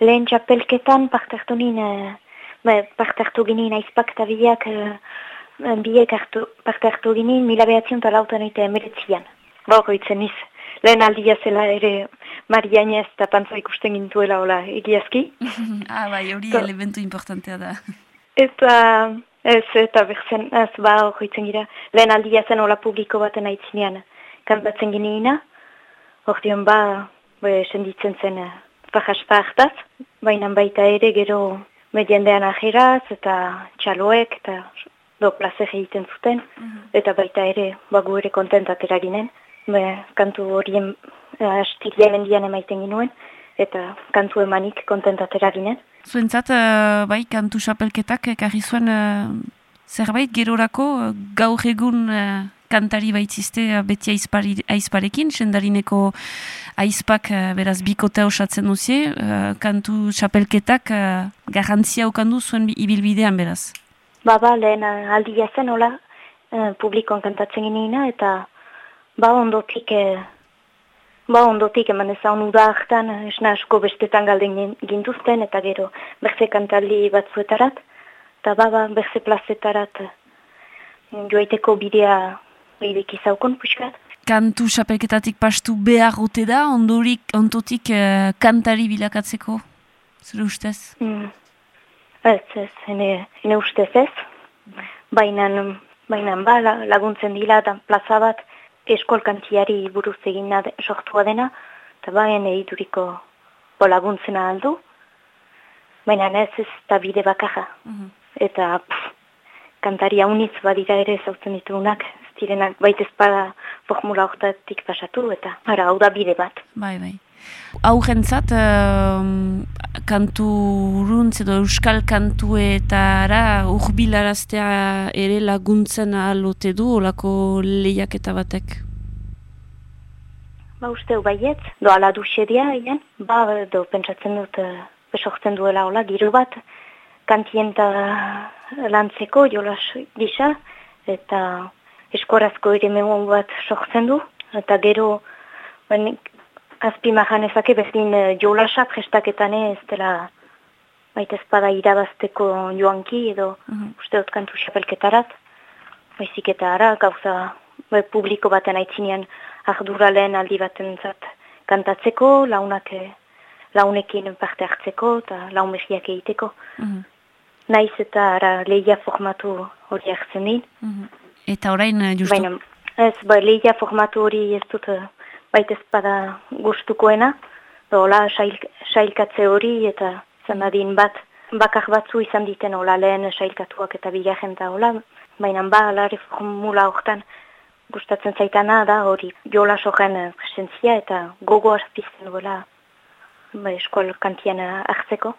lehen txapelketan partartu nien, uh, partartu ginen aizpak eta biak, uh, biek partartu ginen mila behatzen eta lautan eta emeretzian. Bago itzen iz, lehen aldia zela ere Marianez eta pantza ikusten gintuela hola egiazki. ah, bai, hori elementu importantea da. Eta, ez, eta berzen, ez, ba, hori gira, lehen aldia zen hola publiko baten aitzinean kantatzen gineina, hori dion ba, be, senditzen zen fajaspa eh, hartaz, baina baita ere gero mediendean ajeraz eta txaloek eta do plazer egiten zuten, mhm. eta baita ere bagu ere kontentatera ginen, be, kantu horien uh, astilia mendian emaiten ginuen, eta kantu emanik kontentatera ginen. Zuentzat, uh, bai, kantu xapelketak, ekarri zuen uh, zerbait gerorako gaur egun kantari baitzizte eh, beti aizpari, aizparekin, sendarineko aizpak eh, beraz bikotea osatzen duzie, uh, kantu txapelketak garantzia okandu zuen ibilbidean beraz. Ba, ba, lehen aldi jazen hola publikoan kantatzen genina eta ba ondotik ba ondotik eman ezan uda hartan esna asko bestetan galden gintuzten eta gero berze kantaldi batzuetarat eta ba, ba, berze plazetarat joaiteko bidea Eidek izaukon, puskat. Kantu xapelketatik pastu behar gote da, ondorik, ontotik uh, kantari bilakatzeko, zure ustez? Mm. Ez, ez, hene, hene ustez ez. Bainan, bainan ba, laguntzen dila eta plaza bat eskol kantiari buruz egin sortua dena, eta baien egituriko bo laguntzena aldu. Baina ez ez da bide bakarra. Mm Eta pff, kantari haunitz badira ere zautzen ditugunak, zirenak baita ezpada formula horretatik pasatu eta ara, hau da bide bat. Bai, bai. Hau jentzat, uh, kantu uruntz edo euskal kantu eta ara urbilaraztea ere laguntzen alote du olako lehiak batek? Ba usteu baiet, do ala duxeria, egin, ba do pentsatzen dut uh, besortzen duela hola, giru bat, kantienta lantzeko jolas gisa, eta eskorazko ere memoan bat sortzen du, eta gero ben, azpi mahan ezake berdin uh, jolasa prestaketan ez dela baita ezpada irabazteko joanki edo uh -huh. uste dut kantu xapelketarat, baizik eta ara gauza be, publiko baten aitzinean ardura lehen aldi baten zat kantatzeko, launak, eh, launekin parte hartzeko eta laumehiak egiteko. Uh Naiz eta ara lehia formatu hori hartzen din. Eta orain eh, justu? Baina, ez, bai, lehia formatu hori ez dut eh, baita ezpada gustukoena. Ola, sailkatze hori eta zanadin bat, bakar batzu izan diten ola lehen sailkatuak eta bilajen eta ola. Baina ba, alare formula horretan gustatzen zaitana da hori jola sogen eh, presentzia eta gogo artisten duela ba, eskol kantian hartzeko.